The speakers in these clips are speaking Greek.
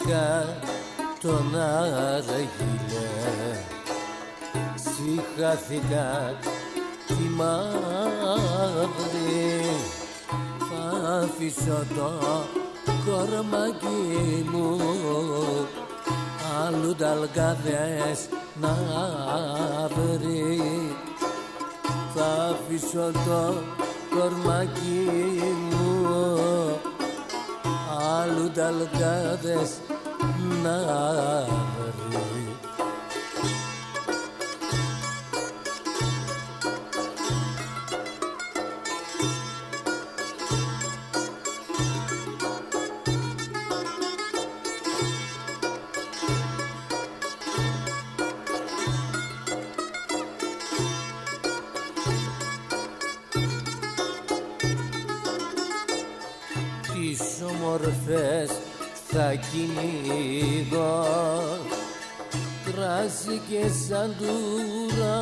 βρέθηκα τον Αραγίλε Συχάθηκα τη μαύρη. Θα αφήσω το κορμάκι μου. Άλλου ταλκάδες να βρει. Θα αφήσω το κορμάκι μου. Άλλου ταλκάδες όμορφες θα κυνηγώ. Κράσι και σαν τουράκι.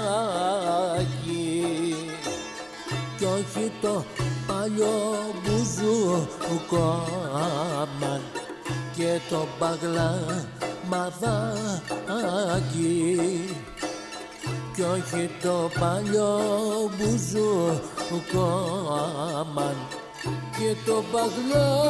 Κι όχι το παλιό μπουζούκομαν και το μπαγλά μαδάκι κι όχι το παλιό μπουζούκομαν και το παγλό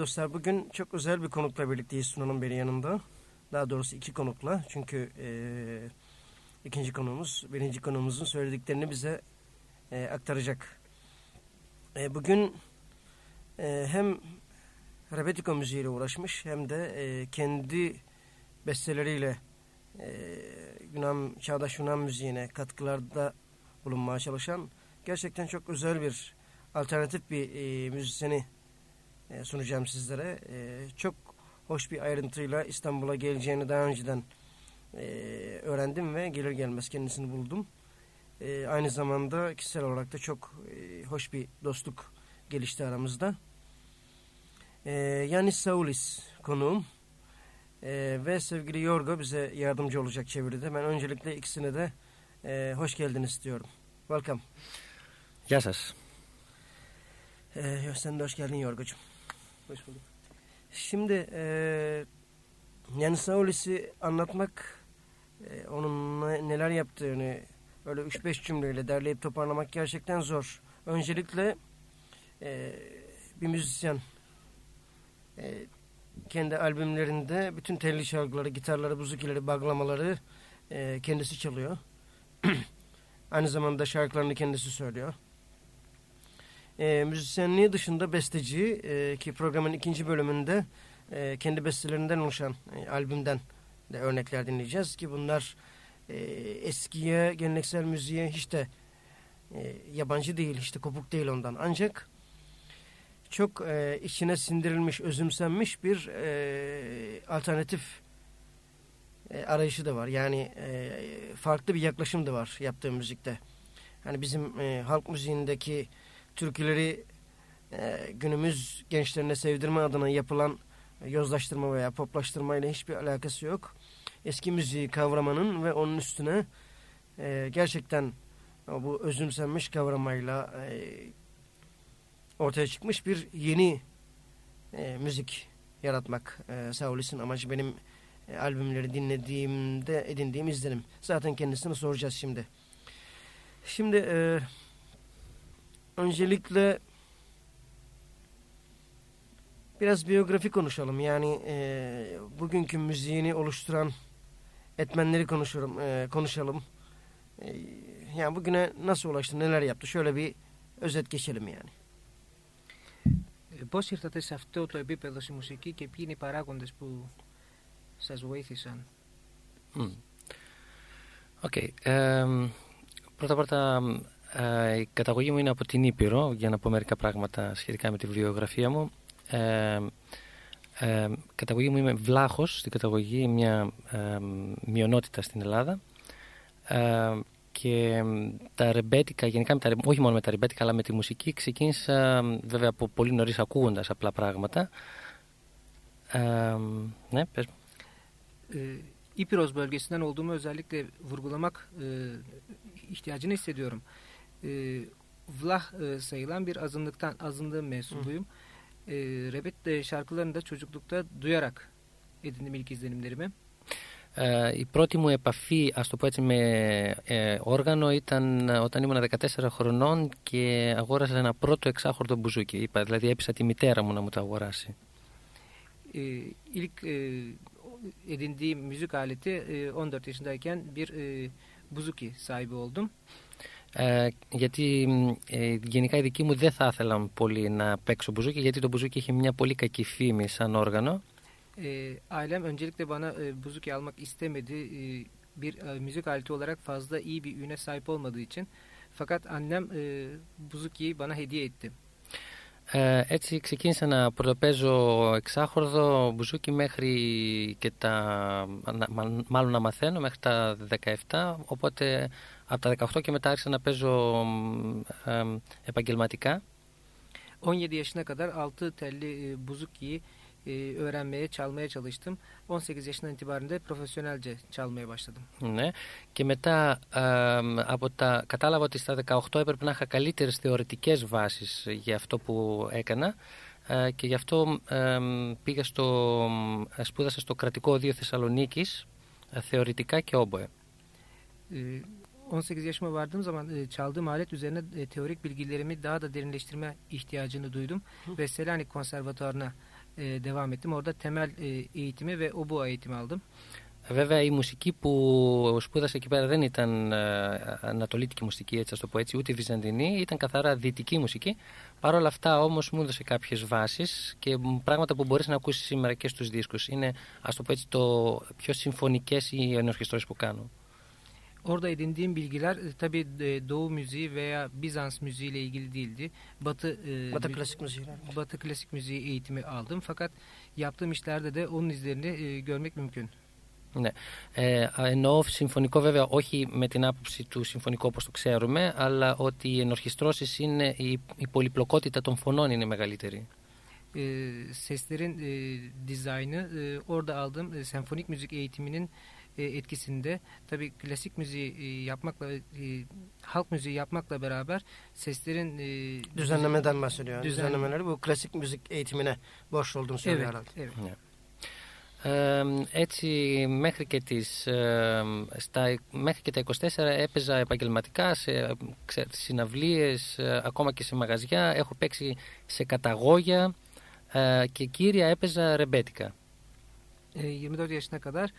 dostlar bugün çok özel bir konukla birlikteyiz Sunan'ın beri yanında. Daha doğrusu iki konukla. Çünkü eee, ikinci konuğumuz birinci konuğumuzun söylediklerini bize eee, aktaracak. Eee, bugün eee, hem Rebetiko müziğiyle uğraşmış hem de eee, kendi besteleriyle eee, Yunan, çağdaş Yunan müziğine katkılarda bulunmaya çalışan gerçekten çok özel bir alternatif bir eee, müzisyeni e, sunacağım sizlere. E, çok hoş bir ayrıntıyla İstanbul'a geleceğini daha önceden e, öğrendim ve gelir gelmez kendisini buldum. E, aynı zamanda kişisel olarak da çok e, hoş bir dostluk gelişti aramızda. E, Yanis Saulis konuğum e, ve sevgili Yorgo bize yardımcı olacak çeviride. Ben öncelikle ikisine de e, hoş geldiniz diyorum. Welcome. Γεια σας. Ee, sen de hoş geldin Yorgucuğum. Hoş bulduk. Şimdi e, yani Saulis'i anlatmak, e, onun ne- neler yaptığını öyle 3-5 cümleyle derleyip toparlamak gerçekten zor. Öncelikle e, bir müzisyen e, kendi albümlerinde bütün telli şarkıları, gitarları, buzukileri, baglamaları e, kendisi çalıyor. Aynı zamanda şarkılarını kendisi söylüyor. E, müzisyenliği dışında besteci e, ki programın ikinci bölümünde e, kendi bestelerinden oluşan e, albümden de örnekler dinleyeceğiz ki bunlar e, eskiye, geleneksel müziğe hiç de e, yabancı değil, hiç de kopuk değil ondan. Ancak çok e, içine sindirilmiş, özümsenmiş bir e, alternatif e, arayışı da var. Yani e, farklı bir yaklaşım da var yaptığı müzikte. Hani bizim e, halk müziğindeki türküleri e, günümüz gençlerine sevdirme adına yapılan yozlaştırma veya poplaştırma ile hiçbir alakası yok. Eski müziği kavramanın ve onun üstüne e, gerçekten bu özümsenmiş kavramayla e, ortaya çıkmış bir yeni müzik yaratmak e, Saulis'in amacı benim albümleri dinlediğimde edindiğim izlenim. Zaten kendisine soracağız şimdi. Şimdi e, öncelikle biraz biyografi konuşalım. Yani e, bugünkü müziğini oluşturan etmenleri konuşalım. E, konuşalım. E, yani bugüne nasıl ulaştı, neler yaptı? Şöyle bir özet geçelim yani. Πώς ήρθατε σε αυτό το επίπεδο στη μουσική και ποιοι είναι οι παράγοντες που σας βοήθησαν. Mm. Okay. Ε, πρώτα πρώτα ε, η καταγωγή μου είναι από την Ήπειρο για να πω μερικά πράγματα σχετικά με τη βιογραφία μου. Ε, ε, καταγωγή μου είμαι βλάχος στην καταγωγή μια ε, μειονότητα στην Ελλάδα ε, και τα ρεμπέτικα, γενικά με τα, όχι μόνο με τα ρεμπέτικα αλλά με τη μουσική ξεκίνησα βέβαια από πολύ νωρίς ακούγοντας απλά πράγματα ε, ναι, πες μου. Ee, İpiroz bölgesinden olduğumu özellikle vurgulamak e, ihtiyacını hissediyorum. E, Vlah e, sayılan bir azınlıktan azınlığın mensubuyum. E, Rebet şarkılarını da çocuklukta duyarak edindim ilk izlenimlerimi. Ε, η πρώτη μου επαφή, ας το πω έτσι, με ε, όργανο ήταν όταν ήμουν 14 χρονών και αγόρασα ένα πρώτο εξάχορδο μπουζούκι. Είπα, δηλαδή έπεισα τη μητέρα μου να μου το αγοράσει. E, ilk e, edindiğim müzik aleti e, 14 yaşındayken bir e, buzuki sahibi oldum. Ε, γιατί ε, γενικά οι δικοί μου δεν θα ήθελαν πολύ να παίξω μπουζούκι γιατί το μπουζούκι έχει μια πολύ κακή φήμη σαν όργανο. E, ailem öncelikle bana e, buzuki almak istemedi. E, bir e, müzik aleti olarak fazla iyi bir üne sahip olmadığı için. Fakat annem e, buzukiyi bana hediye etti. Ε, έτσι ξεκίνησα να πρωτοπαίζω εξάχορδο μπουζούκι μέχρι και τα, να- μα- μάλλον να μαθαίνω μέχρι τα 17 οπότε από τα 18 και μετά άρχισα να παίζω μ, ε, επαγγελματικά 17 yaşına kadar altı telli e, buzukiyi e, öğrenmeye, çalmaya çalıştım. 18 yaşından itibaren de profesyonelce çalmaya başladım. ναι. και μετά ε, από τα, κατάλαβα ότι στα 18 έπρεπε να είχα καλύτερες θεωρητικές βάσεις για αυτό που έκανα ε, και γι' αυτό ε, πήγα στο, ε, σπούδασα στο κρατικό οδείο Θεσσαλονίκης ε, θεωρητικά και όμποε. E, 18 yaşıma vardığım zaman e, çaldığım alet üzerine e, teorik bilgilerimi daha da derinleştirme ihtiyacını duydum. Ve Selanik Konservatuarı'na e, devam ettim. Orada temel e, eğitimi ve oboe eğitimi aldım. Βέβαια η μουσική που σπούδασα εκεί πέρα δεν ήταν ε, ανατολίτικη μουσική, έτσι ας το πω έτσι, ούτε βυζαντινή, ήταν καθαρά δυτική μουσική. Παρ' όλα αυτά όμως μου έδωσε κάποιες βάσεις και μ, πράγματα που μπορείς να ακούσεις σήμερα και στους δίσκους. Είναι, ας το πω έτσι, το πιο συμφωνικές οι ενορχιστρώσεις που κάνω. Orada edindiğim bilgiler e, tabii e, Doğu müziği veya Bizans müziği ile ilgili değildi. Batı e, Batı mü- klasik müziği. Batı klasik müziği eğitimi aldım. Fakat yaptığım işlerde de onun izlerini e, görmek mümkün. Ναι. Ε, α, εννοώ συμφωνικό βέβαια όχι με την άποψη του συμφωνικού όπως το ξέρουμε, αλλά ότι οι ενορχιστρώσεις είναι, η, η πολυπλοκότητα των φωνών είναι μεγαλύτερη. E, seslerin e, dizaynı e, orada aldığım e, senfonik müzik eğitiminin e, etkisinde tabii klasik müziği e, yapmakla e, halk müziği yapmakla beraber seslerin e, Düzenlemeden bahsediyor. Düzen- Düzenlemeleri bu klasik müzik eğitimine borçlu olduğunu söylüyor Evet, herhalde. evet. Ναι. Ε, έτσι μέχρι και, τις, ε, στα, μέχρι και τα 24 έπαιζα επαγγελματικά σε ξέ, συναυλίες, ε, ακόμα και σε μαγαζιά. Έχω παίξει σε καταγόγια ε, και κύρια έπαιζα ρεμπέτικα. E, 24 yaşına kadar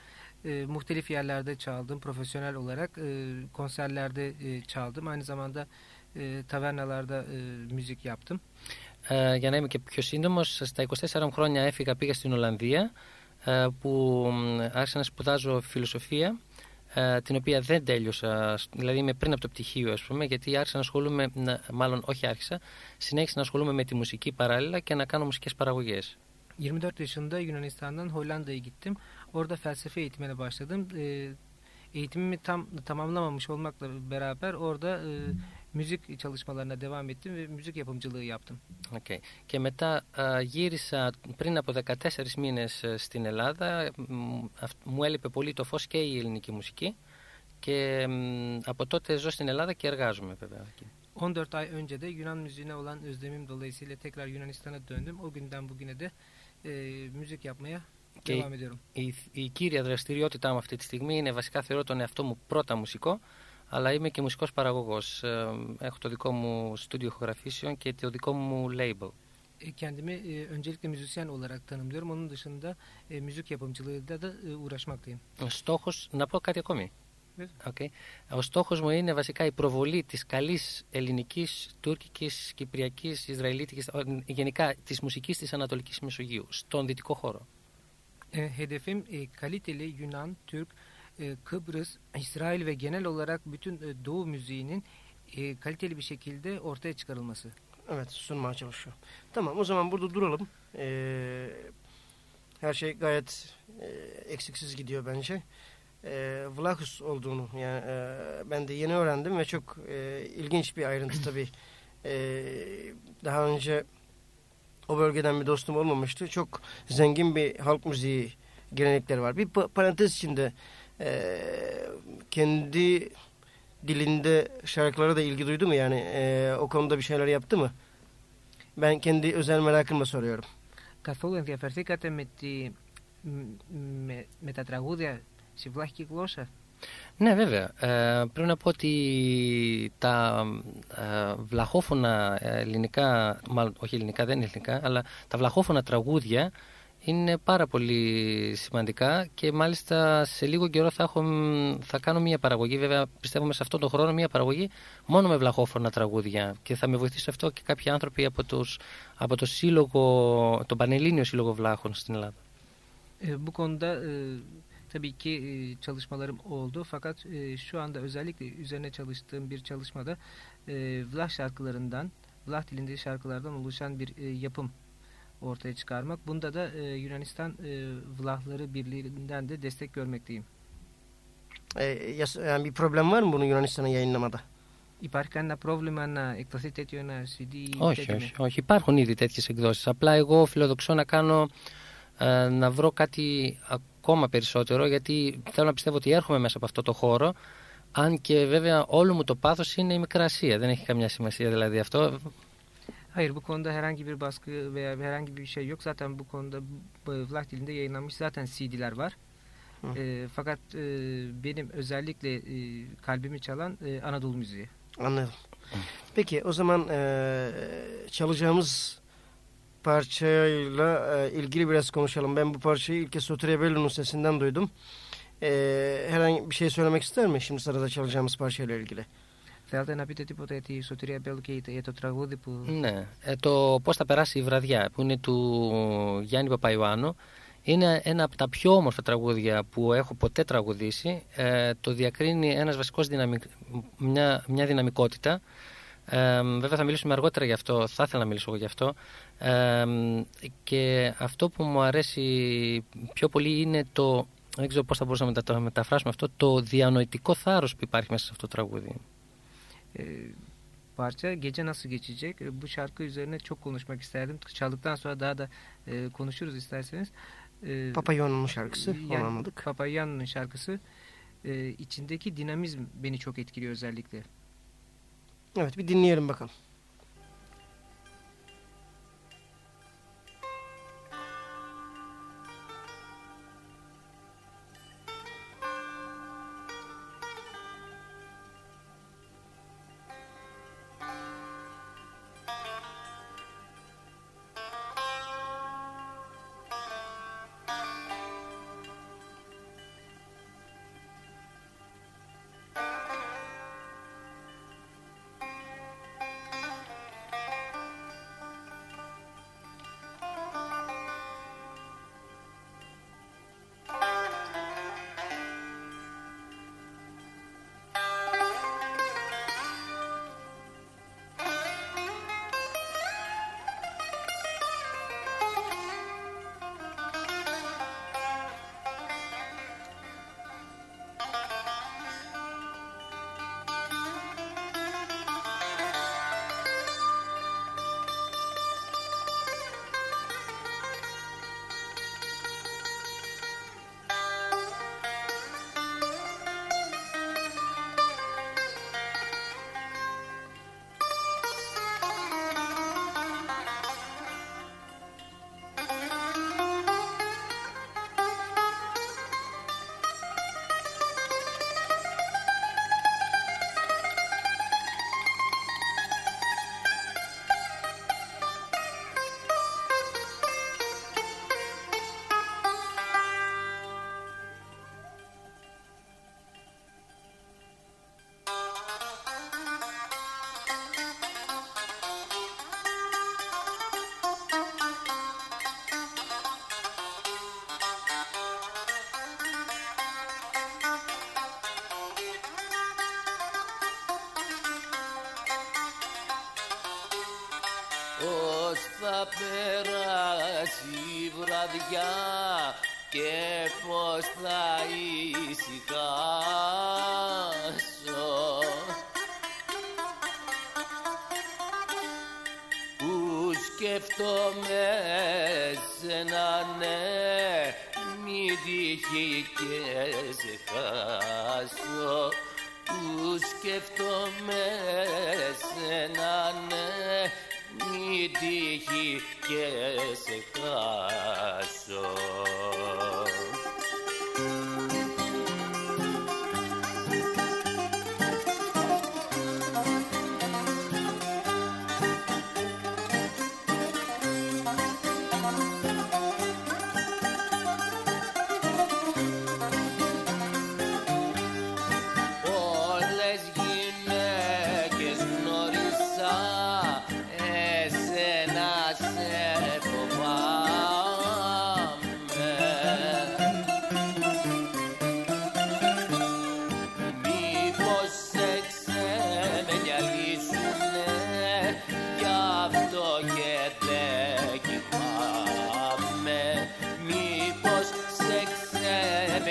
e, muhtelif yerlerde çaldım profesyonel olarak e, konserlerde e, çaldım aynı zamanda e, tavernalarda e, müzik yaptım. Ε, για να είμαι και πιο σύντομος, στα 24 μου χρόνια έφυγα, πήγα στην Ολλανδία ε, που μ, άρχισα να σπουδάζω φιλοσοφία ε, την οποία δεν τέλειωσα, δηλαδή είμαι πριν από το πτυχίο ας πούμε, γιατί άρχισα να ασχολούμαι, να- μάλλον όχι άρχισα, συνέχισα να ασχολούμαι με τη μουσική παράλληλα και να κάνω μουσικές παραγωγές. 24 yaşında Yunanistan'dan Hollanda'ya gittim. Orada felsefe eğitimine başladım. E, eğitimimi tam tamamlamamış olmakla beraber orada e, müzik çalışmalarına devam ettim ve müzik yapımcılığı yaptım. Okay. Και μετά α, γύρισα πριν από 14 μήνες στην Ελλάδα. Μου έλειπε πολύ το φως και η ελληνική μουσική. Και από τότε ζω στην Ελλάδα και εργάζομαι βέβαια. 14 ay önce de Yunan müziğine olan özlemim dolayısıyla tekrar Yunanistan'a döndüm. O günden bugüne de e, müzik yapmaya και devam ediyorum. Η, η κύρια δραστηριότητά μου αυτή τη στιγμή είναι βασικά θεωρώ τον εαυτό μου πρώτα μουσικό, αλλά είμαι και μουσικός παραγωγός. Έχω το δικό μου στούντιο ηχογραφήσεων και το δικό μου label. Kendimi e, öncelikle müzisyen olarak tanımlıyorum. Onun dışında e, müzik yapımcılığıyla da e, uğraşmaktayım. Στόχος, να πω κάτι ακόμη. Okay. Ο στόχος μου είναι βασικά η προβολή της καλής ελληνικής, τουρκικής, κυπριακής, ισραηλίτικης, γενικά της μουσικής της Ανατολικής Μεσογείου, στον δυτικό χώρο. E, hedefim e, kaliteli Yunan, Türk, e, Kıbrıs, İsrail ve genel olarak bütün e, Doğu müziğinin e, kaliteli bir şekilde ortaya çıkarılması. Evet sunmaya çalışıyor. Tamam o zaman burada duralım. Ee, her şey gayet e, eksiksiz gidiyor bence. E, Vlahus olduğunu yani e, ben de yeni öğrendim ve çok e, ilginç bir ayrıntı tabii. E, daha önce o bölgeden bir dostum olmamıştı. Çok zengin bir halk müziği gelenekleri var. Bir parantez içinde e, kendi dilinde şarkılara da ilgi duydu mu? Yani e, o konuda bir şeyler yaptı mı? Ben kendi özel merakımla soruyorum. Καθόλου ενδιαφερθήκατε με, τη, με, με τα τραγούδια στη βλάχικη γλώσσα. Ναι, βέβαια. Ε, πρέπει να πω ότι τα ε, βλαχόφωνα ελληνικά, μάλλον όχι ελληνικά, δεν είναι ελληνικά, αλλά τα βλαχόφωνα τραγούδια είναι πάρα πολύ σημαντικά και μάλιστα σε λίγο καιρό θα, έχω, θα κάνω μια παραγωγή, βέβαια πιστεύω μέσα σε αυτόν τον χρόνο, μια παραγωγή μόνο με βλαχόφωνα τραγούδια και θα με βοηθήσει αυτό και κάποιοι άνθρωποι από, τους, από το σύλλογο, τον Πανελλήνιο Σύλλογο Βλάχων στην Ελλάδα. Ε, bu konuda e, tabii ki e, çalışmalarım oldu fakat e, şu anda özellikle üzerine çalıştığım bir çalışmada e, Vlah şarkılarından, Vlah dilinde şarkılardan oluşan bir e, yapım ortaya çıkarmak. Bunda da e, Yunanistan e, Vlahları Birliği'nden de destek görmekteyim. E, yani bir problem var mı bunu Yunanistan'a yayınlamada? Υπάρχει κανένα πρόβλημα να εκδοθεί τέτοιο ένα CD. Όχι, όχι, όχι. Υπάρχουν ήδη τέτοιες εκδόσεις. Απλά εγώ φιλοδοξώ να κάνω ε, να βρω κάτι ακόμα περισσότερο γιατί θέλω να πιστεύω ότι έρχομαι μέσα από αυτό το χώρο αν και βέβαια όλο μου το πάθος είναι η Μικρασία. Δεν έχει καμιά σημασία δηλαδή αυτό. Hayır bu konuda herhangi bir baskı veya herhangi bir şey yok. Zaten bu konuda Vlach dilinde yayınlanmış zaten CD'ler var. E, fakat e, benim özellikle e, kalbimi çalan e, Anadolu müziği. Anladım. Peki o zaman e, çalacağımız parçayla e, ilgili biraz konuşalım. Ben bu parçayı ilk kez Sotirebello'nun sesinden duydum. E, herhangi bir şey söylemek ister mi şimdi sırada çalacağımız parçayla ilgili? Θέλετε να πείτε τίποτα για τη Σωτηρία Μπέλου και για το τραγούδι που... Ναι, ε, το πώς θα περάσει η βραδιά που είναι του Γιάννη Παπαϊωάννου είναι ένα από τα πιο όμορφα τραγούδια που έχω ποτέ τραγουδήσει. Ε, το διακρίνει ένας βασικός δυναμικ... μια, μια δυναμικότητα. Ε, βέβαια θα μιλήσουμε αργότερα γι' αυτό, θα ήθελα να μιλήσω εγώ γι' αυτό. Ε, και αυτό που μου αρέσει πιο πολύ είναι το, δεν ξέρω πώς θα μπορούσαμε να το μεταφράσουμε αυτό, το διανοητικό θάρρος που υπάρχει μέσα σε αυτό το τραγούδι. E, parça gece nasıl geçecek e, bu şarkı üzerine çok konuşmak isterdim çaldıktan sonra daha da e, konuşuruz isterseniz e, Papayon'un şarkısı yani, anladık Papayon'un şarkısı e, içindeki dinamizm beni çok etkiliyor özellikle evet bir dinleyelim bakalım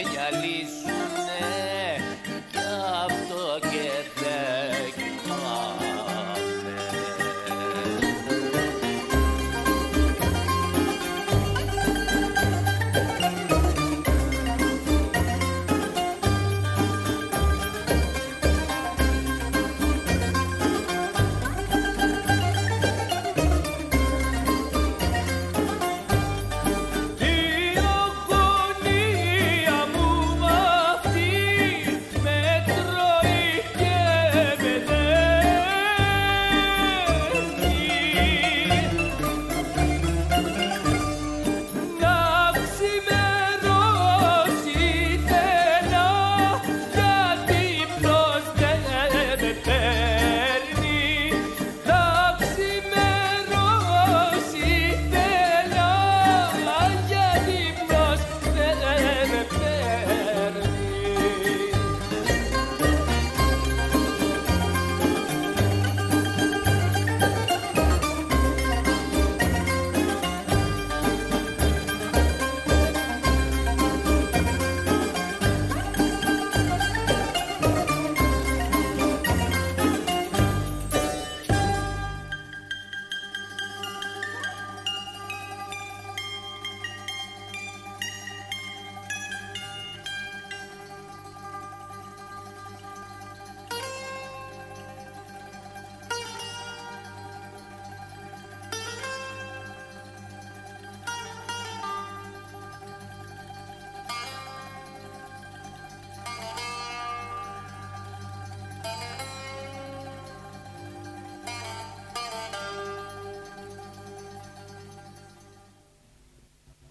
bella Liz.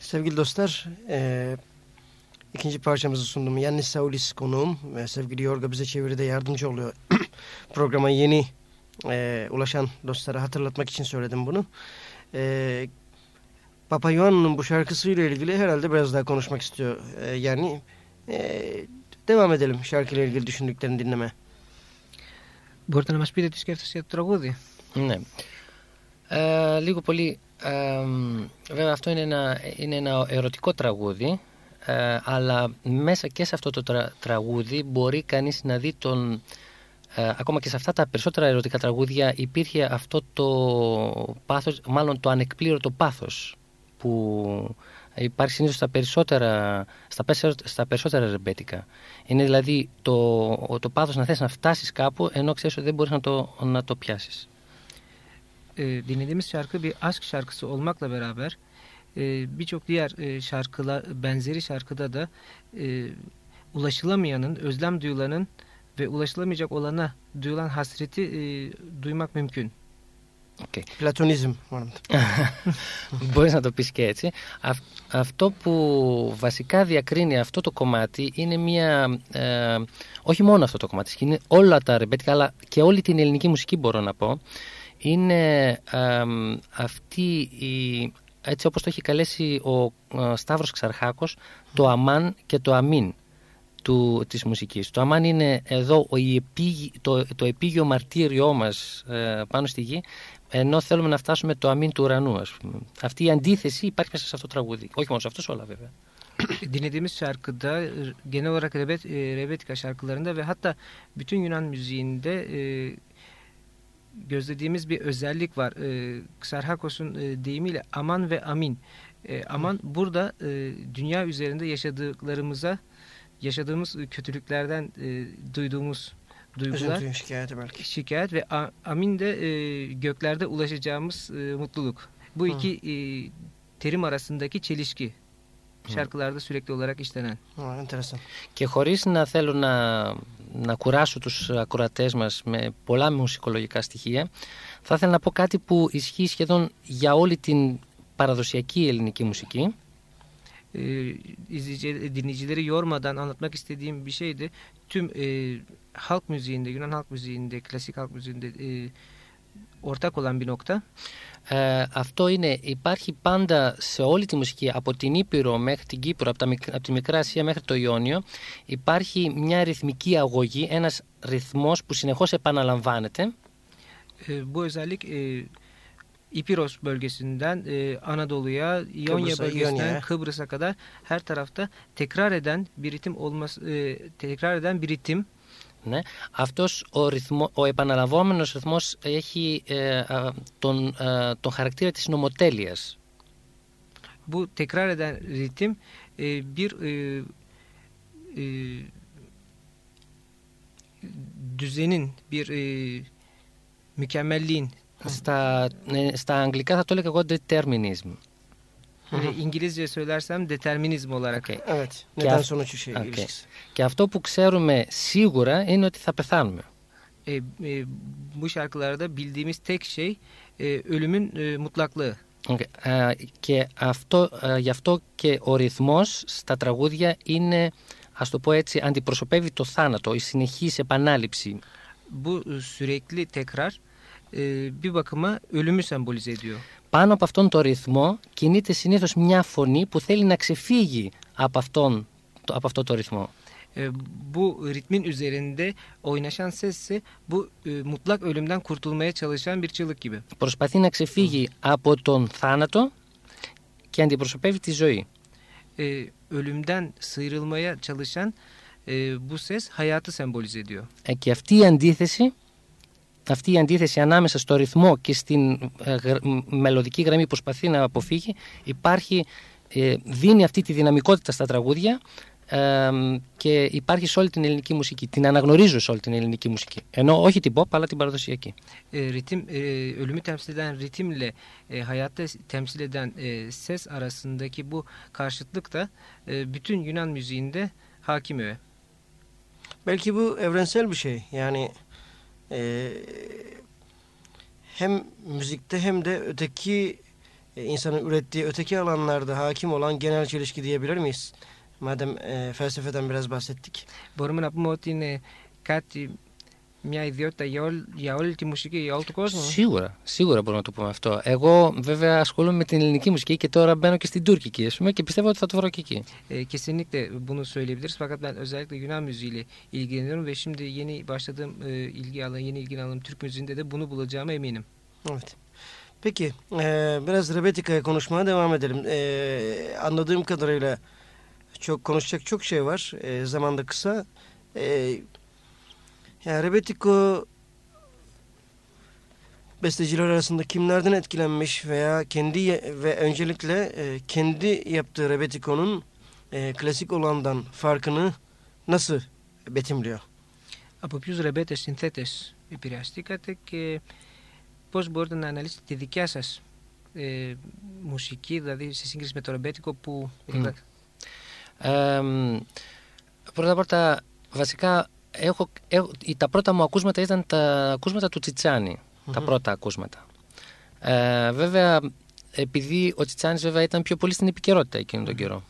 Sevgili dostlar, e, ikinci parçamızı sundum. Yannis Saulis konuğum ve sevgili Yorga bize çeviride yardımcı oluyor. Programa yeni e, ulaşan dostlara hatırlatmak için söyledim bunu. E, Papa Ioanna'nın bu şarkısıyla ilgili herhalde biraz daha konuşmak istiyor. E, yani e, devam edelim şarkıyla ilgili düşündüklerini dinlemeye. Μπορείτε να μας πείτε τι σκέφτεσαι για το τραγούδι. Ναι. Ε, λίγο πολύ. ε, βέβαια αυτό είναι ένα, είναι ένα ερωτικό τραγούδι ε, αλλά μέσα και σε αυτό το τρα- τραγούδι μπορεί κανείς να δει τον ε, ακόμα και σε αυτά τα περισσότερα ερωτικά τραγούδια υπήρχε αυτό το πάθος, μάλλον το ανεκπλήρωτο πάθος που υπάρχει συνήθως στα περισσότερα, στα, πέσε- στα περισσότερα ρεμπέτικα. Είναι δηλαδή το, το πάθος να θες να φτάσεις κάπου ενώ ξέρεις ότι δεν μπορείς να το, να το πιάσεις. Ee, dinlediğimiz şarkı bir aşk şarkısı olmakla beraber e, birçok diğer e, şarkıla benzeri şarkıda da e, ulaşılamayanın, özlem duyulanın ve ulaşılamayacak olana duyulan hasreti e, duymak mümkün. Okay. Platonizm var mı? Μπορείς να το πεις και έτσι. Αυ- αυτό που βασικά διακρίνει αυτό το κομμάτι είναι μια... ε, όχι μόνο αυτό το κομμάτι, είναι όλα τα ρεμπέτικα, αλλά και όλη την ελληνική μουσική μπορώ να πω. Είναι ε, αυτή η... Έτσι όπως το έχει καλέσει ο ε, Σταύρος Ξαρχάκος, το αμάν και το αμήν. του, της μουσικής. Το αμάν είναι εδώ ο, η επίγει- το, το επίγειο μαρτύριό μας ε, πάνω στη γη, ενώ θέλουμε να φτάσουμε το αμήν του ουρανού, ας πούμε. Αυτή η αντίθεση υπάρχει μέσα σε αυτό το τραγούδι. Όχι μόνο σε αυτός, σε όλα βέβαια. Dinlediğimiz şarkıda e, genel olarak rebet, e, rebetika şarkılarında ve hatta bütün Yunan müziğinde e, gözlediğimiz bir özellik var. E, Xerhakos'un e, deyimiyle aman ve amin. E, aman burada e, dünya üzerinde yaşadıklarımıza yaşadığımız kötülüklerden e, duyduğumuz duygular Üzüntü, şikayeti belki. şikayet ve a- amin de e, göklerde ulaşacağımız e, mutluluk. Bu Hı. iki e, terim arasındaki çelişki şarkılarda sürekli olarak işlenen. Α, interesant. Και χωρίς να θέλω να, να κουράσω τους ακροατές μας με πολλά μουσικολογικά στοιχεία, θα ήθελα να πω κάτι που ισχύει σχεδόν για όλη την παραδοσιακή ελληνική μουσική. E, izleyici, dinleyicileri yormadan anlatmak istediğim bir şey de tüm e, halk müziğinde, Yunan halk müziğinde, klasik halk müziğinde e, ortak olan bir nokta. Ε, αυτό είναι, υπάρχει πάντα σε όλη τη μουσική, από την Ήπειρο μέχρι την Κύπρο, από, τα, μικ- από τη Μικρά Ασία μέχρι το Ιόνιο, υπάρχει μια ρυθμική αγωγή, ένας ρυθμός που συνεχώς επαναλαμβάνεται E, bu özellik e, İpiros bölgesinden e, Anadolu'ya, İonya Kıbrıs'a, bölgesinden İonya'ya. Kıbrıs'a kadar her tarafta tekrar eden bir ritim olması e, tekrar eden bir ritim Ναι. Αυτός ο, ρυθμο, ο επαναλαμβόμενος ρυθμός έχει ε, α, τον, ε, τον χαρακτήρα της νομοτέλειας. bu tekrar eden ritim e, bir e, e, düzenin bir e, mükemmelliğin Στα, ε, στα αγγλικά θα το έλεγα εγώ determinism. Hani İngilizce söylersem determinizm olarak Okay. Evet. Και Neden αυ- sonuç şey Okey. ilişkisi. Και αυτό που ξέρουμε σίγουρα είναι ότι θα πεθάνουμε. e, e, bu şarkılarda bildiğimiz tek şey e, ölümün e, mutlaklığı. Okay. Α, και αυτό, α, γι' αυτό και ο ρυθμός στα τραγούδια είναι, ας το πω έτσι, αντιπροσωπεύει το θάνατο, η συνεχής επανάληψη. Bu e, sürekli tekrar e, bir bakıma ölümü sembolize ediyor. Πάνω από αυτόν τον ρυθμό κινείται συνήθως μια φωνή που θέλει να ξεφύγει από, αυτόν, το- από αυτό το ρυθμό. E, bu ritmin üzerinde oynaşan sesse bu e, mutlak ölümden kurtulmaya çalışan bir çığlık gibi. Προσπαθεί να ξεφύγει από τον θάνατο και αντιπροσωπεύει τη ζωή. E, ölümden sıyrılmaya çalışan e, bu ses hayatı sembolize ediyor. Ε, Και αυτή η αντίθεση, αυτή η αντίθεση ανάμεσα στο ρυθμό και στην ε, γρα- μ- μελωδική γραμμή που προσπαθεί να αποφύγει, υπάρχει, ε, δίνει αυτή τη δυναμικότητα στα τραγούδια ε, και υπάρχει σε όλη την ελληνική μουσική. Την αναγνωρίζω σε όλη την ελληνική μουσική. Ενώ όχι την pop, αλλά την παραδοσιακή. E, ritim e, ölümü temsil eden ritimle e, hayatta temsil eden e, ses arasındaki bu karşıtlık da e, bütün Yunan müziğinde hakim öve. Belki bu evrensel bir şey. Yani e, hem müzikte hem de öteki e, insanın ürettiği öteki alanlarda hakim olan genel çelişki diyebilir miyiz? Madem e, felsefeden biraz bahsettik. Μπορούμε να πούμε ότι είναι κάτι, μια ιδιότητα για, όλη- για όλη τη μουσική, για όλο τον κόσμο. Σίγουρα, σίγουρα μπορούμε να το πούμε αυτό. Εγώ βέβαια ascolούμαι με την ελληνική μουσική και τώρα μπαίνω και στην τουρκική ας πούμε, και πιστεύω ότι θα το βρω και εκεί. E, kesinlikle bunu söyleyebiliriz fakat ben özellikle Yunan müziğiyle ilgileniyorum ve şimdi yeni başladığım e, ilgi alanı, yeni ilgi alanım Türk müziğinde de bunu bulacağıma eminim. Evet. Peki e, biraz Rebetika'ya konuşmaya devam edelim. E, anladığım kadarıyla çok konuşacak çok şey var. E, zaman da kısa. E, yani Rebetiko besteciler arasında kimlerden etkilenmiş veya kendi ye- ve öncelikle e, kendi yaptığı Rebetiko'nun e, klasik olandan farkını nasıl betimliyor? Από ποιους ρεμπέτες συνθέτες επηρεαστήκατε και πώς μπορείτε να αναλύσετε τη δικιά σας ε, μουσική, δηλαδή σε σύγκριση με το ρεμπέτικο που... Μμ. Ε, πρώτα πρώτα, βασικά, έχω, έχω, τα πρώτα μου ακούσματα ήταν τα ακούσματα του Τσιτσάνη. Τα πρώτα ακούσματα. Ε, βέβαια, επειδή ο Τσιτσάνης βέβαια ήταν πιο πολύ στην επικαιρότητα εκείνον τον καιρό.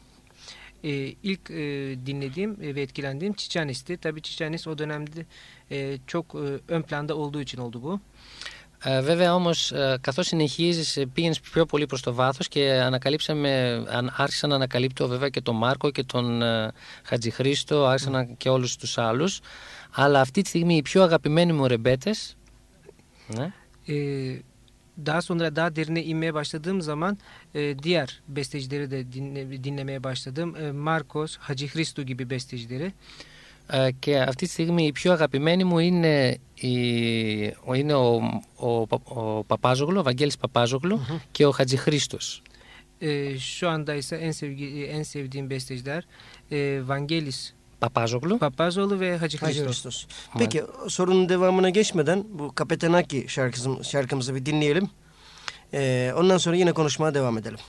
E, ilk e, dinlediğim e, ve etkilendiğim Çiçanis'ti. Tabii Çiçanis o dönemde e, çok e, ön planda olduğu için oldu bu. Ε, βέβαια όμως ε, καθώς συνεχίζεις ε, πήγαινες πιο πολύ προς το βάθος και ανακαλύψαμε, αν, άρχισα να ανακαλύπτω βέβαια και τον Μάρκο και τον ε, Χατζηχρήστο, άρχισα να, και όλους τους άλλους. Αλλά αυτή τη στιγμή οι πιο αγαπημένοι μου ρεμπέτες ναι, Ee, daha sonra daha derine inmeye başladığım zaman e, diğer bestecileri de dinle- dinlemeye başladım. E, Marcos, Hacı Hristo gibi bestecileri. Ε, και αυτή τη στιγμή οι πιο αγαπημένοι μου είναι, η, ο, είναι ο, ο, Πα- ο Παπάζογλου, ο Βαγγέλης Παπάζογλου και ο Χατζηχρήστος. E, şu anda ise en sevgi en sevdiğim besteciler e, Vangelis Παπάζογλου. Papazoğlu ve Hacı Hacı Hristo. Hristos. Peki sorunun devamına geçmeden bu Kapetenaki şarkımızı, şarkımızı bir dinleyelim. Ee, ondan sonra yine konuşmaya devam edelim.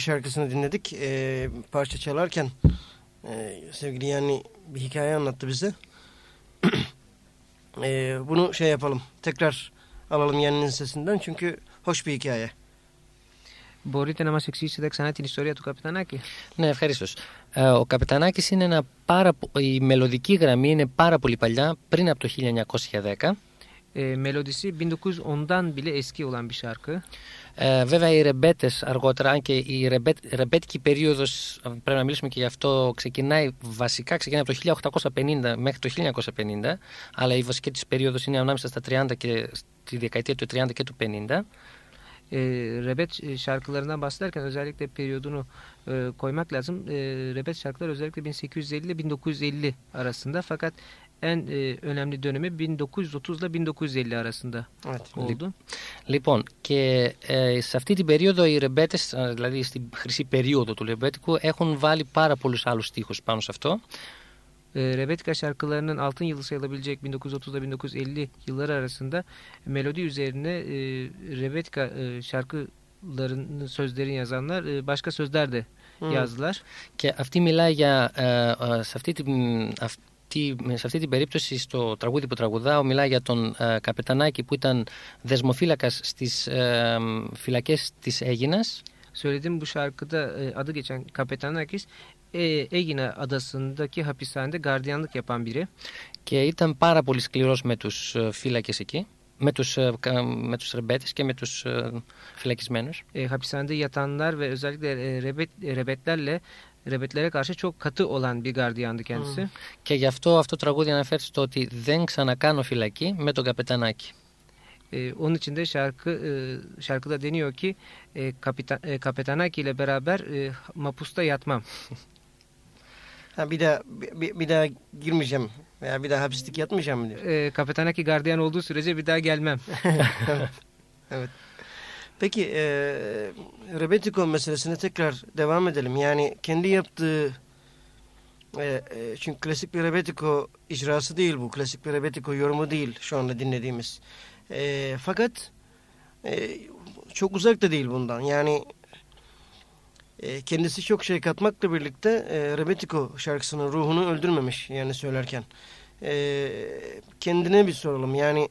şarkısını dinledik. E, parça çalarken e, sevgili yani bir hikaye anlattı bize. e, bunu şey yapalım, tekrar alalım Yeninin sesinden çünkü hoş bir hikaye. Μπορείτε να μας εξηγήσετε ξανά την ιστορία του Καπιτανάκη. Ναι, ευχαρίστω. Ε, ο Καπετανάκης είναι ένα πάρα, πο- η μελωδική γραμμή είναι πάρα πολύ παλιά, πριν από το 1910. E, melodisi 1910'dan bile eski olan bir şarkı. Ε, βέβαια οι ρεμπέτες αργότερα, αν και η ρεμπέτ, ρεμπέτικη περίοδος, πρέπει να μιλήσουμε και γι' αυτό, ξεκινάει βασικά ξεκινάει από το 1850 μέχρι το 1950, αλλά η βασική της περίοδος είναι ανάμεσα στα 30 και στη δεκαετία του 30 και του 50. E, rebet şarkılarından bahsederken özellikle periyodunu e, koymak lazım. E, rebet şarkılar özellikle 1850 ile 1950 arasında fakat en e, önemli dönemi 1930 ile 1950 arasında Evet. oldu. Λοιπόν, και ε, σε αυτή την περίοδο οι ρεμπέτες, ε, δηλαδή στην χρυσή περίοδο του ρεμπέτικου, έχουν βάλει πάρα πολλούς άλλους στίχους πάνω σε αυτό. E, Rebetika şarkılarının altın yılı sayılabilecek 1930 ile 1950 yılları arasında melodi üzerine e, Rebetika e, şarkılarının sözlerini yazanlar e, başka sözler de Hı. yazdılar. Και αυτή μιλάει για, ε, ε, σε, αυτή την, αυτή, σε αυτή την περίπτωση στο τραγούδι που τραγουδάω μιλάει για τον ε, Καπετανάκη που ήταν δεσμοφύλακας στις ε, φυλακές της Αίγινας Söylediğim bu şarkıda e, adı geçen Kapetanakis e, Egina adasındaki hapishanede gardiyanlık yapan biri. και ήταν πάρα πολύ σκληρός με τους ε, φύλακες εκεί, με τους, ε, κα- με τους ρεμπέτες και με τους ε, φυλακισμένους. E, hapishanede yatanlar ve özellikle e, rebet, e, rebetlerle rebetlere karşı çok katı olan bir gardiyandı kendisi. Και γι' αυτό αυτό το τραγούδι αναφέρει στο ότι δεν ξανακάνω φυλακή με τον Καπετανάκη. E, onun için de şarkı e, şarkıda deniyor ki e, kapita, e, Kapetanaki ile beraber e, mapusta yatmam. Ha, bir daha bir, bir daha girmeyeceğim veya bir daha hapislik yatmayacağım mı diyor. E, Kapetanaki gardiyan olduğu sürece bir daha gelmem. Peki e, Rebetiko meselesine tekrar devam edelim. Yani kendi yaptığı e, e, çünkü klasik bir Rebetiko icrası değil bu. Klasik bir Rebetiko yorumu değil şu anda dinlediğimiz. E, fakat e, çok uzak da değil bundan. Yani e, kendisi çok şey katmakla birlikte e, Rebetiko şarkısının ruhunu öldürmemiş yani söylerken. E, kendine bir soralım. Yani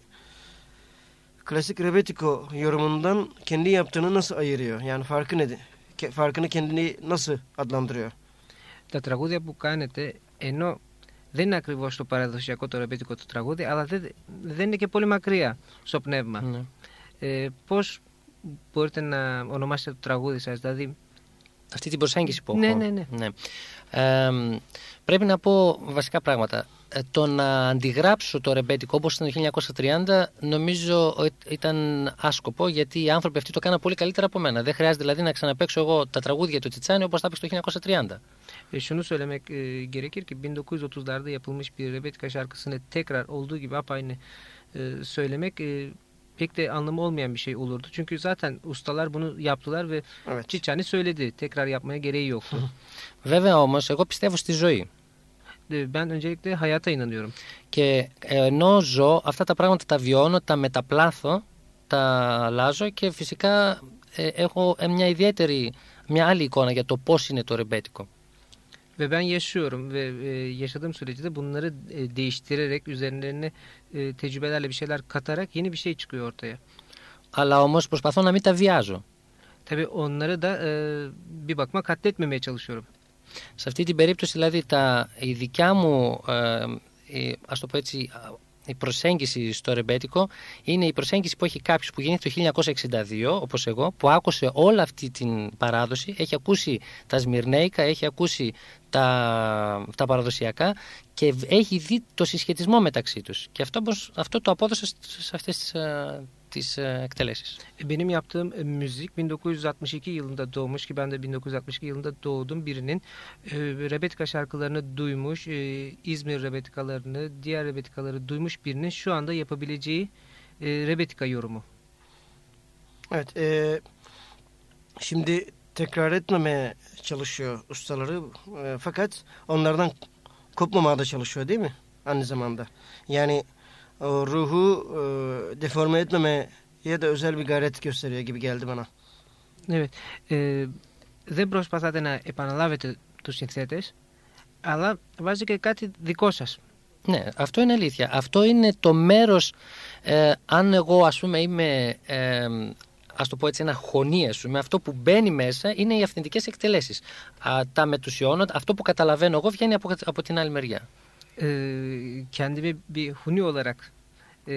klasik Rebetiko yorumundan kendi yaptığını nasıl ayırıyor? Yani farkı nedir? Ke- farkını kendini nasıl adlandırıyor? Τα τραγούδια που κάνετε ενώ δεν είναι ακριβώς το παραδοσιακό το ρεμπέτικο του τραγούδι αλλά δεν, δεν είναι και πολύ μακριά στο πνεύμα. Ναι. Ε, πώς μπορείτε να ονομάσετε το τραγούδι σας, δηλαδή Αυτή την προσέγγιση που Ναι, έχω. ναι, ναι. Ε, πρέπει να πω βασικά πράγματα. Ε, το να αντιγράψω το ρεμπέτικο όπως ήταν το 1930 νομίζω ότι ήταν άσκοπο γιατί οι άνθρωποι αυτοί το κάναν πολύ καλύτερα από μένα. Δεν χρειάζεται δηλαδή να ξαναπαίξω εγώ τα τραγούδια του Τσιτσάνι όπως τα έπαιξε το 1930. E, şunu söylemek e, gerekir ki 1930'larda yapılmış bir Rebetika şarkısını tekrar olduğu gibi apaynı e, söylemek e, pek de anlamı olmayan bir şey olurdu. Çünkü zaten ustalar bunu yaptılar ve Evet. Çiçani söyledi. Tekrar yapmaya gereği yoktu. Βέβαια όμως εγώ πιστεύω στη ζωή. E, ben öncelikle hayata inanıyorum. Και ενώ ζω, αυτά τα πράγματα τα βιώνω, τα μεταπλάθω, τα αλλάζω και φυσικά ε, έχω ε, μια ιδιαίτερη, μια άλλη εικόνα για το πώς είναι το ρεμπέτικο. Ve ben yaşıyorum ve e, yaşadığım sürece de bunları e, değiştirerek üzerlerine e, tecrübelerle bir şeyler katarak yeni bir şey çıkıyor ortaya. Αλλά όμως προσπαθώ να μην τα βιάζω. Tabii onları da e, bir bakma katletmemeye çalışıyorum. Σε αυτή την περίπτωση δηλαδή τα, η δικιά μου, ε, η, ας το πω έτσι, α, η προσέγγιση στο ρεμπέτικο είναι η προσέγγιση που έχει κάποιος που γεννήθηκε το 1962 όπως εγώ που άκουσε όλη αυτή την παράδοση έχει ακούσει τα Σμυρνέικα, έχει ακούσει τα, τα παραδοσιακά και έχει δει το συσχετισμό μεταξύ τους. Και αυτό, αυτό το απόδωσε σε αυτές τις, τις εκτελέσεις. Benim yaptığım müzik 1962 yılında doğmuş ki ben de 1962 yılında doğdum birinin e, Rebetika şarkılarını duymuş, e, İzmir Rebetikalarını, diğer Rebetikaları duymuş birinin şu anda yapabileceği e, Rebetika yorumu. Evet, e, şimdi tekrar etmemeye çalışıyor ustaları. E, fakat onlardan kopmamaya da çalışıyor değil mi? Aynı zamanda. Yani o ruhu e, deforme etmemeye da özel bir gayret gösteriyor gibi geldi bana. Evet. Ε, δεν προσπαθάτε να επαναλάβετε τους συνθέτες, αλλά βάζει και κάτι δικό σας. Ναι, αυτό είναι αλήθεια. Αυτό είναι το μέρος, ε, αν εγώ ας πούμε είμαι ε, ας το πω έτσι, ένα χωνί, με αυτό που μπαίνει μέσα είναι οι αυθεντικές εκτελέσεις. Α, τα μετουσιώνω, αυτό που καταλαβαίνω εγώ βγαίνει από, από την άλλη μεριά. e, kendimi bir huni olarak e,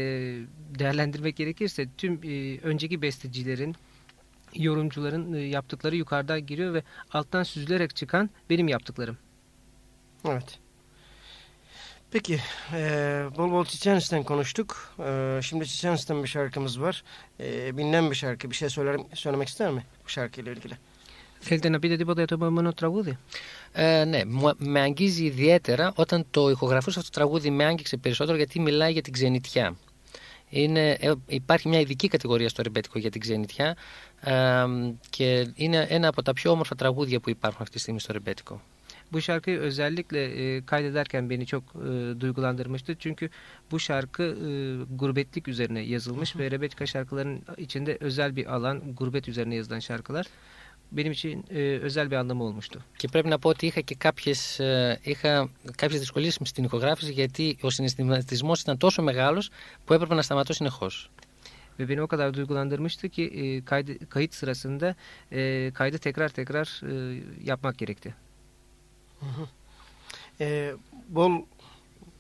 değerlendirmek gerekirse tüm e, önceki bestecilerin yorumcuların e, yaptıkları yukarıda giriyor ve alttan süzülerek çıkan benim yaptıklarım. Evet. Peki, e, bol bol Çiçenistan konuştuk. E, şimdi Çiçenistan bir şarkımız var. E, bilinen bir şarkı. Bir şey söylerim, söylemek ister mi bu şarkıyla ilgili? El de de Topo Mono Tragudi. Ε, ναι, με αγγίζει ιδιαίτερα όταν το ηχογραφούσα αυτό το τραγούδι με άγγιξε περισσότερο γιατί μιλάει για την ξενιτιά. Είναι, ε, υπάρχει μια ειδική κατηγορία στο ρεμπέτικο για την ξενιτιά ε, και είναι ένα από τα πιο όμορφα τραγούδια που υπάρχουν αυτή τη στιγμή στο ρεμπέτικο. Bu şarkıyı özellikle e, kaydederken beni çok e, duygulandırmıştı. Çünkü bu şarkı e, gurbetlik üzerine yazılmış ve Rebetika şarkılarının içinde özel bir alan, gurbet üzerine yazılan şarkılar. Benim için e, özel bir anlamı olmuştu. Και πρέπει να πω ότι είχα και κάποιες, είχα κάποιες δυσκολίες στην ηχογράφηση γιατί ο συναισθηματισμός ήταν τόσο μεγάλος που έπρεπε να σταματώ συνεχώς. Ve beni o kadar duygulandırmıştı ki e, kaydı, kayıt sırasında e, kaydı tekrar tekrar e, yapmak gerekti. E, bol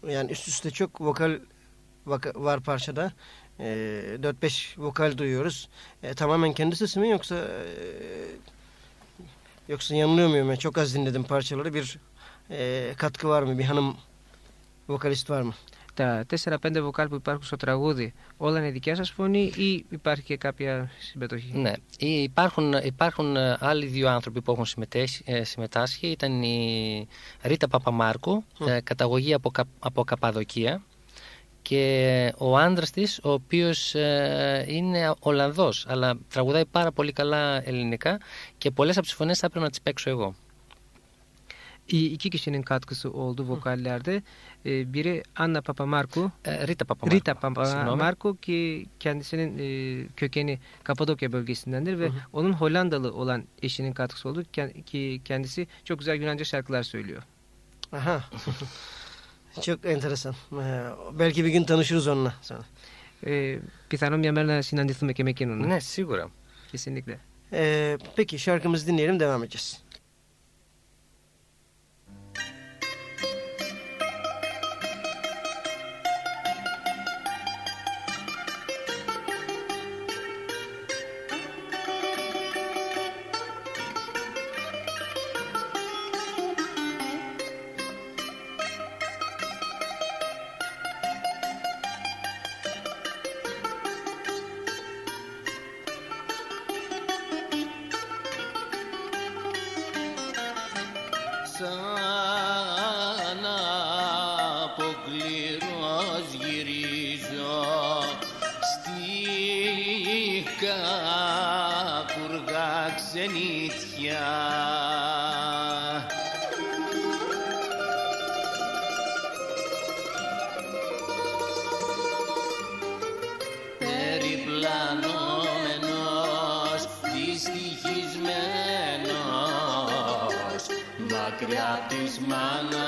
yani üst üste çok vokal var parçada. E, 4-5 vokal duyuyoruz. E, tamamen kendi sesi mi yoksa e, yoksa yanılıyor muyum? Ben çok az dinledim parçaları. Bir e, katkı var mı? Bir hanım vokalist var mı? τα 4-5 βοκάλ που υπάρχουν στο τραγούδι, όλα είναι δικιά σας φωνή ή υπάρχει και κάποια συμμετοχή; Ναι, υπάρχουν, υπάρχουν ε, άλλοι δύο άνθρωποι που έχουν ε, συμμετάσχει. Ήταν η Ρίτα Παπαμάρκου, mm. καταγωγή από, από Καπαδοκία και ο άντρας της, ο οποίος είναι Ολλανδός, αλλά τραγουδάει πάρα πολύ καλά ελληνικά και πολλές από τις φωνές θα έπρεπε να τις παίξω εγώ. iki kişinin katkısı oldu vokallerde. E, biri Anna Papamarku, e, Rita Papamarku, Rita Papamarku ki kendisinin e, kökeni Kapadokya bölgesindendir ve hı hı. onun Hollandalı olan eşinin katkısı oldu ki kendisi çok güzel Yunanca şarkılar söylüyor. Aha. çok enteresan. Belki bir gün tanışırız onunla sonra. Ε, πιθανόν μια μέρα να συναντηθούμε και με εκείνον. Ναι, σίγουρα. Kesinlikle. Ee, peki şarkımızı dinleyelim devam edeceğiz. creatis manus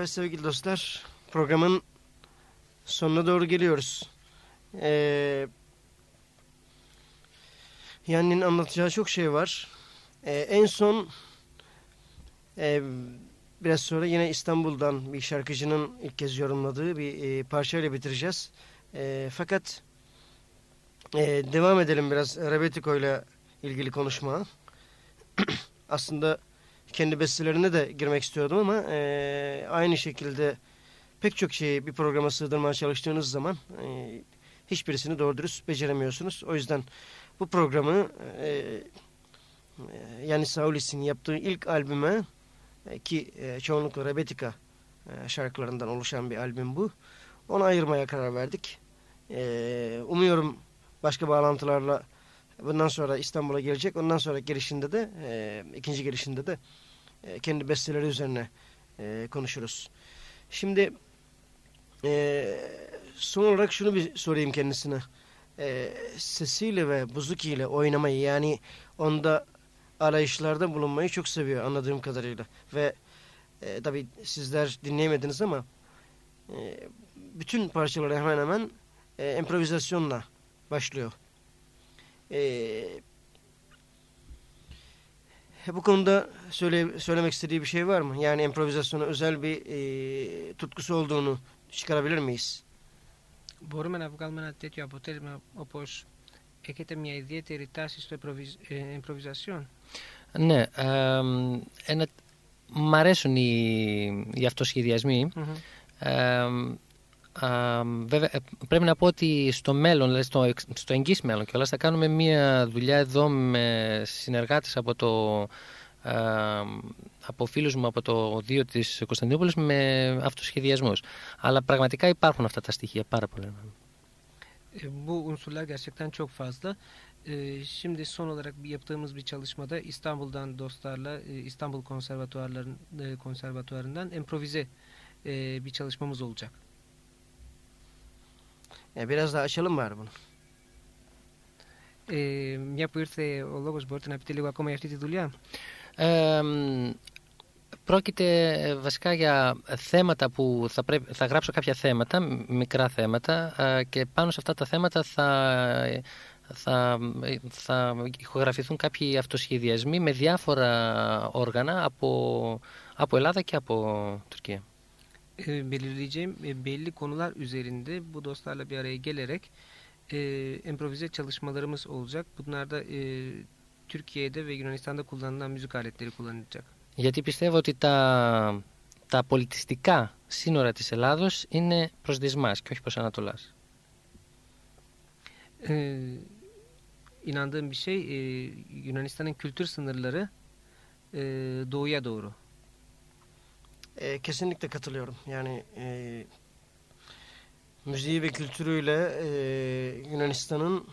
Evet sevgili dostlar programın sonuna doğru geliyoruz. Ee, Yanni'nin anlatacağı çok şey var. Ee, en son e, biraz sonra yine İstanbul'dan bir şarkıcının ilk kez yorumladığı bir e, parçayla bitireceğiz. E, fakat e, devam edelim biraz Rebetiko ile ilgili konuşma. Aslında kendi bestelerine de girmek istiyordum ama e, aynı şekilde pek çok şeyi bir programa sığdırmaya çalıştığınız zaman e, hiçbirisini doğru dürüst beceremiyorsunuz. O yüzden bu programı e, e yani Saulis'in yaptığı ilk albüme e, ki e, çoğunlukla Rebetika e, şarkılarından oluşan bir albüm bu. Onu ayırmaya karar verdik. E, umuyorum başka bağlantılarla bundan sonra İstanbul'a gelecek. Ondan sonra gelişinde de e, ikinci gelişinde de e, kendi besteleri üzerine e, konuşuruz. Şimdi e, son olarak şunu bir sorayım kendisine. E, sesiyle ve buzuki ile oynamayı yani onda arayışlarda bulunmayı çok seviyor anladığım kadarıyla. Ve e, tabi sizler dinleyemediniz ama e, bütün parçaları hemen hemen e, improvizasyonla başlıyor. E, bu konuda söyle, söylemek istediği bir şey var mı? Yani improvizasyona özel bir e, tutkusu olduğunu çıkarabilir miyiz? Μπορούμε να βγάλουμε ένα τέτοιο αποτέλεσμα όπως έχετε μια ιδιαίτερη τάση στο improvisation. Ναι, ε, ένα, μ' αρέσουν οι, οι αυτοσχεδιασμοί. Mm -hmm. ε, βέβαια, ε, πρέπει να πω ότι στο μέλλον, δηλαδή στο, στο εγγύς μέλλον κιόλας, θα κάνουμε μια δουλειά εδώ με συνεργάτες από το από φίλους μου από το 2 της Κωνσταντινούπολης με αυτοσχεδιασμούς. Αλλά πραγματικά υπάρχουν αυτά τα στοιχεία πάρα πολλά. Bu unsurlar gerçekten çok fazla. Ee, şimdi son olarak yaptığımız bir çalışmada İstanbul'dan dostlarla İstanbul konservatuarların konservatuarından improvize bir çalışmamız olacak. Biraz daha açalım bari bunu. μια που ήρθε ο λόγος μπορείτε να πείτε λίγο ακόμα για αυτή τη δουλειά; πρόκειται ε, βασικά για θέματα που θα, πρέπει, θα γράψω κάποια θέματα, μικρά θέματα και πάνω σε αυτά τα θέματα θα, θα, θα ηχογραφηθούν κάποιοι αυτοσχεδιασμοί με diáfora όργανα από, από Ελλάδα και από Türkiye. belirleyeceğim belli konular üzerinde bu dostlarla bir araya gelerek e, improvize çalışmalarımız olacak. Bunlarda e, Türkiye'de ve Yunanistan'da kullanılan müzik aletleri kullanılacak. Γιατί πιστεύω ότι τα, τα πολιτιστικά σύνορα της Ελλάδος είναι προς Δυσμάς και όχι προς Ανατολάς. Ee, inandığım bir şey e, Yunanistan'ın kültür sınırları e, doğuya doğru. E, kesinlikle katılıyorum. Yani e, müziği ve kültürüyle e, Yunanistan'ın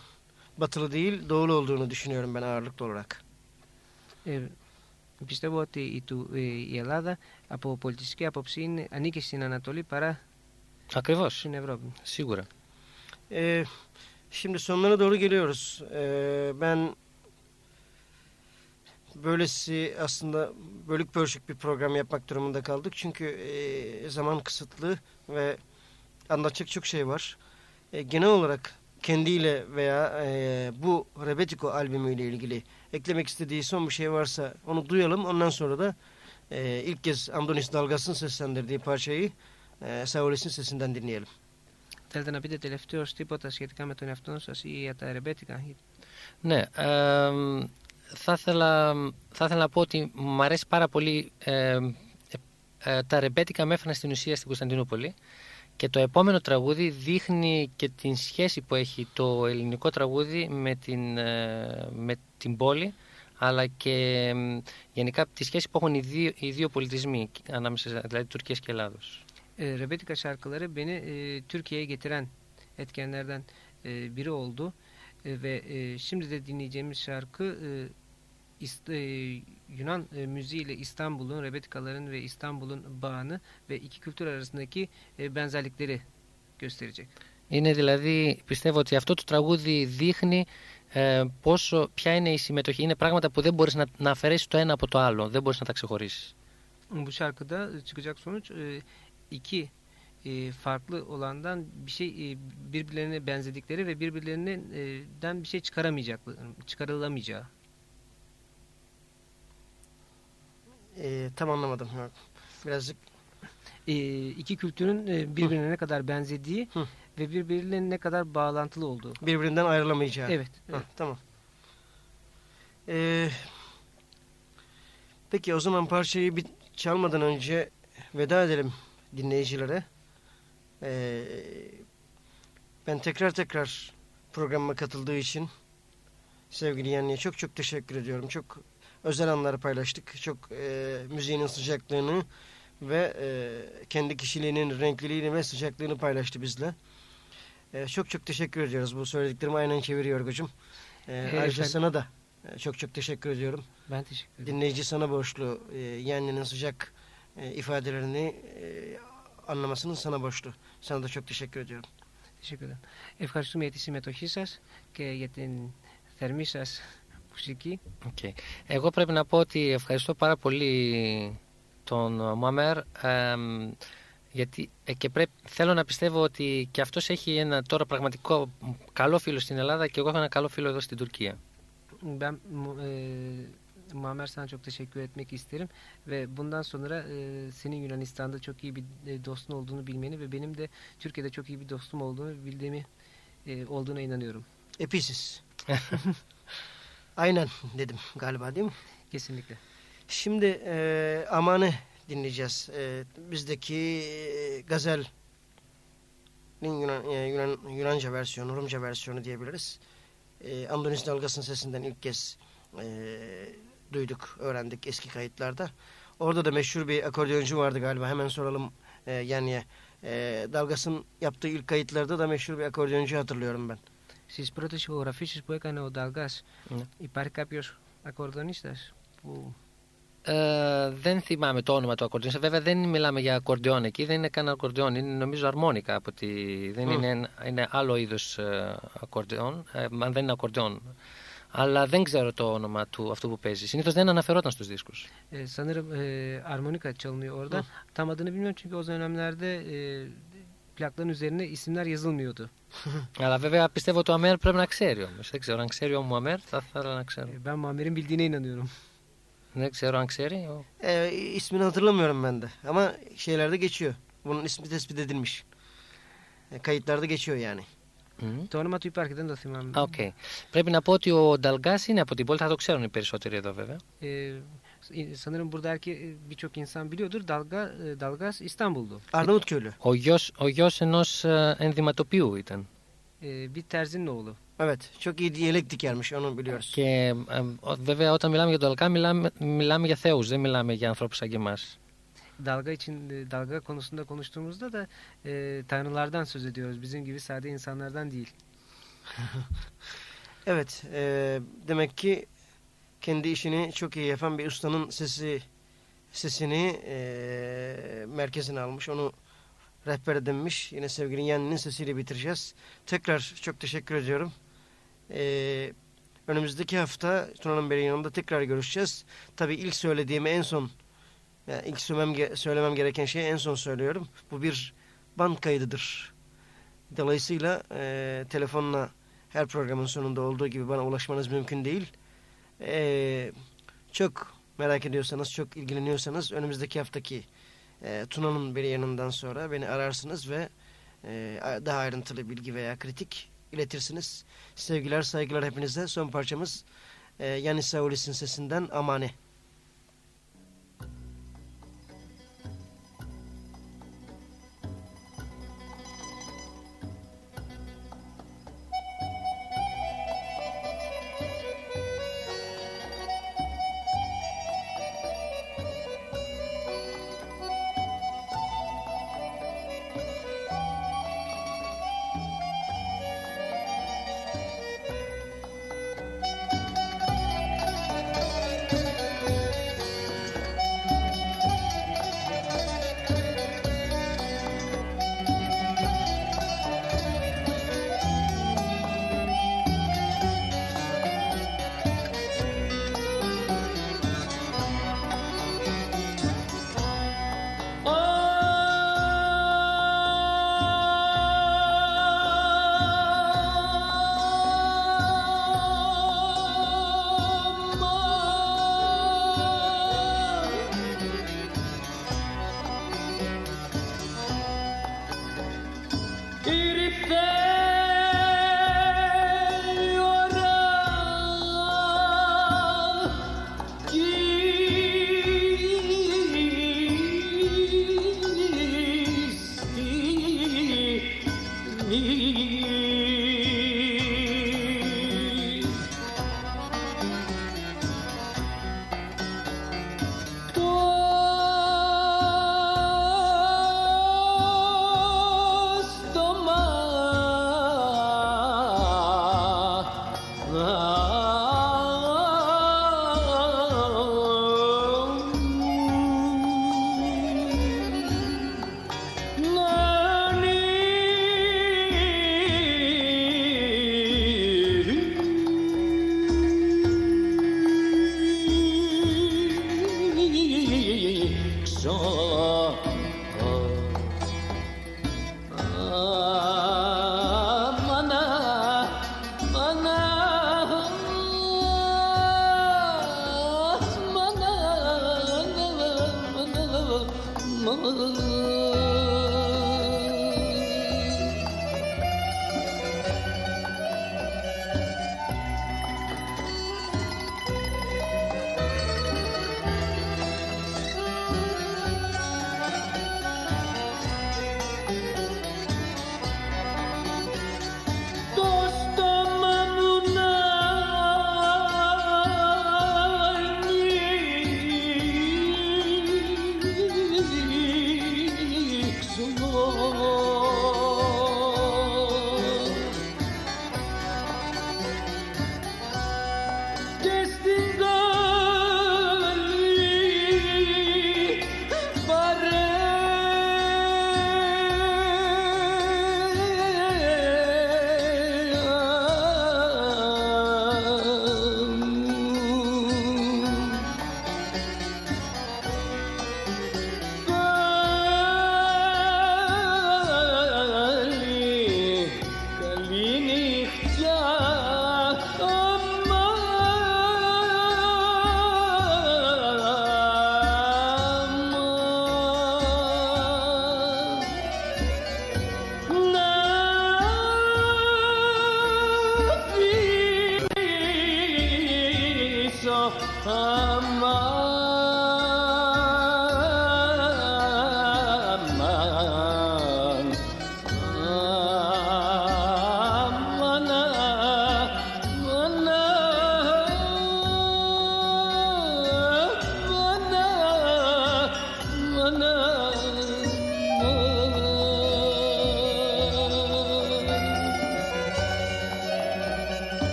batılı değil doğulu olduğunu düşünüyorum ben ağırlıklı olarak. Ε, πιστεύω ότι η, του- ε, η Ελλάδα από πολιτιστική άποψη είναι, ανήκει στην Ανατολή παρά Ακριβώς, στην Ευρώπη. σίγουρα. E, şimdi sonlara doğru geliyoruz. E, ben böylesi aslında bölük pörçük bir program yapmak durumunda kaldık. Çünkü e, zaman kısıtlı ve anlatacak çok şey var. E, genel olarak kendiyle veya e, bu Rebetiko albümüyle ilgili eklemek istediği son bir şey varsa onu duyalım. Ondan sonra da e, ilk kez Andonis Dalgas'ın seslendirdiği parçayı e, Saulis'in sesinden dinleyelim. Θέλετε να πείτε τελευταίως τίποτα σχετικά με τον εαυτό σας ή για τα ρεμπέτικα. Ναι, ε, Θα, ήθελα, θα ήθελα να πω ότι μου αρέσει πάρα πολύ ε, ε, ε, τα ρεμπέτικα με έφεραν στην ουσία στην Κωνσταντινούπολη και το επόμενο τραγούδι δείχνει και την σχέση που έχει το ελληνικό τραγούδι με την, ε, με την πόλη αλλά και ε, γενικά τη σχέση που έχουν οι δύο, οι δύο πολιτισμοί ανάμεσα δηλαδή Τουρκίας και Ελλάδος. E, Rebetiko şarkıları beni e, Türkiye'ye getiren etkenlerden e, biri oldu. E, ve e, şimdi de dinleyeceğimiz şarkı e, İst- e, Yunan e, müziği ile İstanbul'un, Rebetikaların ve İstanbul'un bağını ve iki kültür arasındaki e, benzerlikleri gösterecek. Είναι δηλαδή, πιστεύω ότι αυτό το τραγούδι δείχνει ε, πόσο, ποια είναι η συμμετοχή. Είναι πράγματα που δεν μπορείς να, να αφαιρέσεις το ένα από το άλλο, δεν μπορείς να τα ξεχωρίσεις. Bu şarkıda çıkacak sonuç e, iki e, farklı olandan bir şey e, birbirlerine benzedikleri ve birbirlerinden bir şey çıkaramayacakları, çıkarılamayacağı. E, tam anlamadım. Birazcık e, iki kültürün e, birbirine ne kadar benzediği Hı. ve birbirlerine ne kadar bağlantılı olduğu. birbirinden ayrılamayacağı. Evet. Ha, evet. tamam. Ee, peki o zaman parçayı bir çalmadan önce veda edelim dinleyicilere. Ee, ben tekrar tekrar programıma katıldığı için sevgili Yenli'ye çok çok teşekkür ediyorum. Çok özel anları paylaştık. Çok e, müziğinin sıcaklığını ve e, kendi kişiliğinin renkliliğini ve sıcaklığını paylaştı bizle. E, çok çok teşekkür ediyoruz. Bu söylediklerimi aynen çeviriyor Yorgucuğum. E, ayrıca sana da e, çok çok teşekkür ediyorum. Ben teşekkür ederim. Dinleyici sana borçlu. E, Yenli'nin sıcak e, ifadelerini e, anlamasının sana borçlu. Sana da çok teşekkür ediyorum. Teşekkür ederim. Ευχαριστούμε για τη συμμετοχή σας και για την θερμή σας μουσική. Okay. Εγώ πρέπει να πω ότι ευχαριστώ πάρα πολύ τον Μωαμέρ εμ, γιατί ε, και πρέπει, θέλω να πιστεύω ότι και αυτός έχει ένα τώρα πραγματικό καλό φίλο στην Ελλάδα και εγώ έχω ένα καλό φίλο εδώ στην Τουρκία. Ben Mu- e, Muammer sana çok teşekkür etmek isterim ve bundan sonra e, senin Yunanistan'da çok iyi bir e, dostun olduğunu bilmeni ve benim de Türkiye'de çok iyi bir dostum olduğunu bildiğimi e, olduğuna inanıyorum. Episiz. aynen dedim galiba değil mi? Kesinlikle. Şimdi e, Aman'ı dinleyeceğiz. E, bizdeki e, Gazel Yunan, e, Yunan, Yunanca versiyonu, Rumca versiyonu diyebiliriz. E, Andonis Dalgas'ın sesinden ilk kez e, duyduk, öğrendik eski kayıtlarda. Orada da meşhur bir akordeoncu vardı galiba. Hemen soralım e, yani e, Dalgas'ın yaptığı ilk kayıtlarda da meşhur bir akordeoncu hatırlıyorum ben. Στις πρώτες ηχογραφήσεις που έκανε ο Νταλγκάς Ναι. υπάρχει κάποιος ακορδονίστας που Ε, δεν θυμάμαι το όνομα του ακορντεόν. Βέβαια δεν μιλάμε για ακορντεόν εκεί, δεν είναι καν ακορντεόν, είναι νομίζω αρμόνικα. Από τη... Δεν Μμ. είναι, ένα- είναι άλλο είδος ακορντεόν, ε, αν δεν είναι ακορντεόν αλλά δεν ξέρω το όνομα του αυτού που παίζει. Συνήθως δεν αναφερόταν στους δίσκους. Σαν αρμονικά τσόλνι όρδα. Τα μαντίνα πιμιόν τσόλνι όρδα. Τα μαντίνα πιμιόν τσόλνι όρδα. Αλλά βέβαια πιστεύω ότι ο Αμέρ πρέπει να ξέρει όμως. Δεν ξέρω αν ξέρει ο Αμέρ, θα ήθελα να ξέρω. Ε, μα Αμέρ είναι Δεν ξέρω αν ξέρει. Ε, ισμήν αθλόμι ο δεν μισή. Καϊτάρδε και. Μμ. Το όνομα του υπάρχει, δεν το θυμάμαι. Α, οκ. Πρέπει να πω ότι ο Νταλγκάς είναι από την πόλη, θα το ξέρουν οι περισσότεροι εδώ βέβαια. E, sanırım buradaki e, birçok insan biliyordur. Dalga e, Dalgas İstanbul'du. Arnavutköylü. Ο γιος, ο γιος ενός ε, ενδυματοποιού ήταν. E, bir terzinin oğlu. Evet. Çok iyi yelek dikermiş onu biliyoruz. Και ε, ο- βέβαια όταν μιλάμε για τον Νταλγκά μιλάμε, μιλάμε για θεούς, δεν μιλάμε για ανθρώπους σαν και εμάς. Dalga için e, dalga konusunda konuştuğumuzda da e, tanrılardan söz ediyoruz. Bizim gibi sade insanlardan değil. Evet. e, demek ki kendi işini çok iyi yapan bir ustanın sesi sesini e, merkezine almış. Onu rehber edinmiş. Yine sevgili Yenli'nin sesiyle bitireceğiz. Tekrar çok teşekkür ediyorum. E, önümüzdeki hafta Tuna'nın Bey'in yanında tekrar görüşeceğiz. Tabii ilk söylediğimi en son yani ilk söylemem, söylemem gereken şeyi en son söylüyorum. Bu bir band kaydıdır. Dolayısıyla e, telefonla her programın sonunda olduğu gibi bana ulaşmanız mümkün değil. E, çok merak ediyorsanız, çok ilgileniyorsanız önümüzdeki haftaki e, Tuna'nın bir yanından sonra beni ararsınız ve e, daha ayrıntılı bilgi veya kritik iletirsiniz. Sevgiler, saygılar hepinize. Son parçamız e, Yanis Saulis'in sesinden Amane.